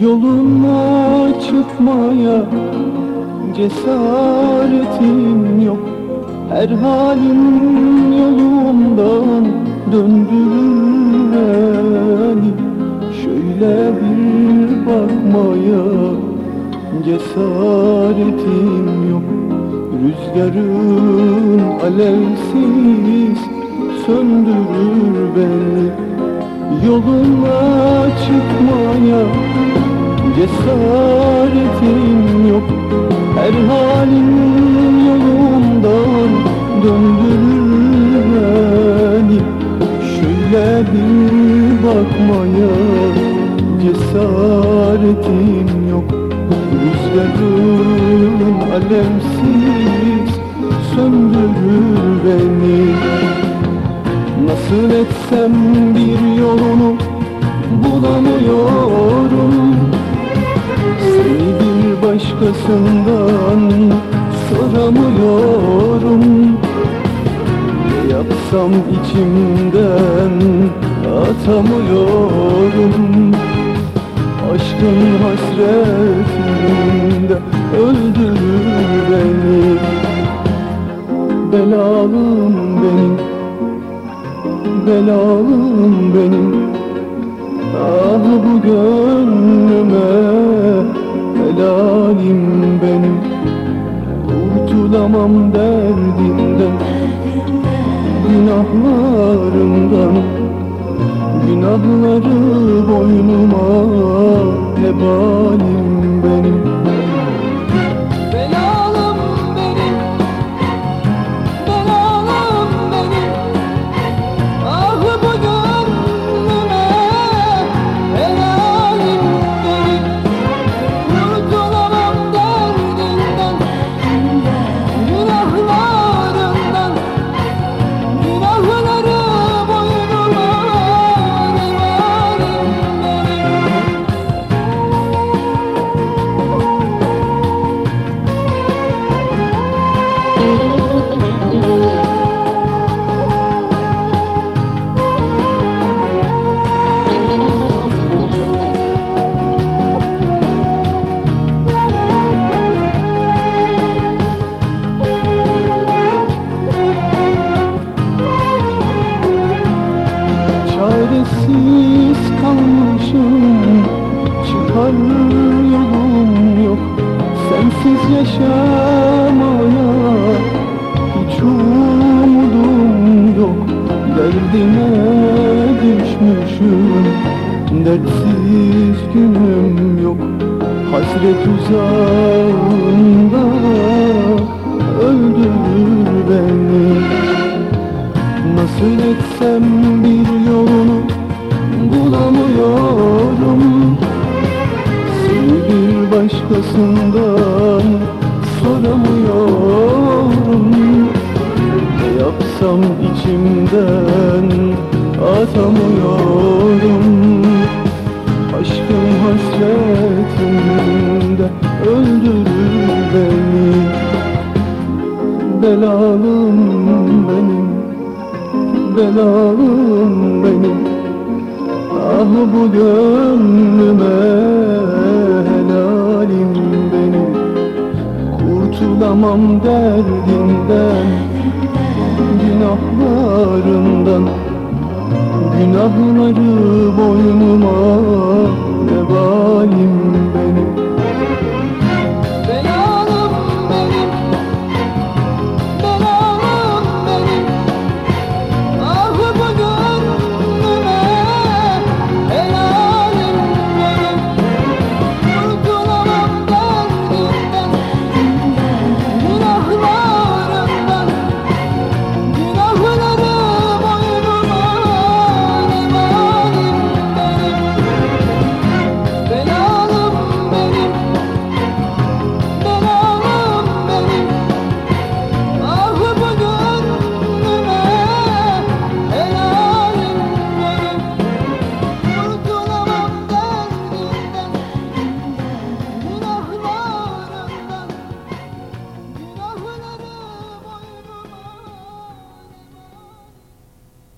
Yoluna çıkmaya cesaretim yok. Her halin yolumdan döndürür beni Şöyle bir bakmaya cesaretim yok. Rüzgarın alevsiz söndürür beni. Yoluna çıkmaya cesaretim yok. Her halin yolumdan döndürür beni. Şöyle bir bakmaya cesaretim yok. Rüzgarın alemsiz söndürür beni. Nasıl etsem bir başkasından soramıyorum. Ne yapsam içimden atamıyorum. Aşkın hasretinde öldürür beni. Belalım benim belalım benim. Ah bu gönlüme helalim benim Kurtulamam derdinden Günahlarımdan Günahları boynuma hebalim Çaresiz kalmışım. Çıkar yolum yok? Sensiz yaşamaya Hiç umudum yok. Derdime düşmüşüm. Dertsiz günüm yok. Hasret uzağında başkasından soramıyorum. Ne yapsam içimden atamıyorum. Aşkın hasretinde öldürür beni. Belalım benim belalım benim. Ah bu gönlüme Kurtulamam derdinden Günahlarından Günahları boynuma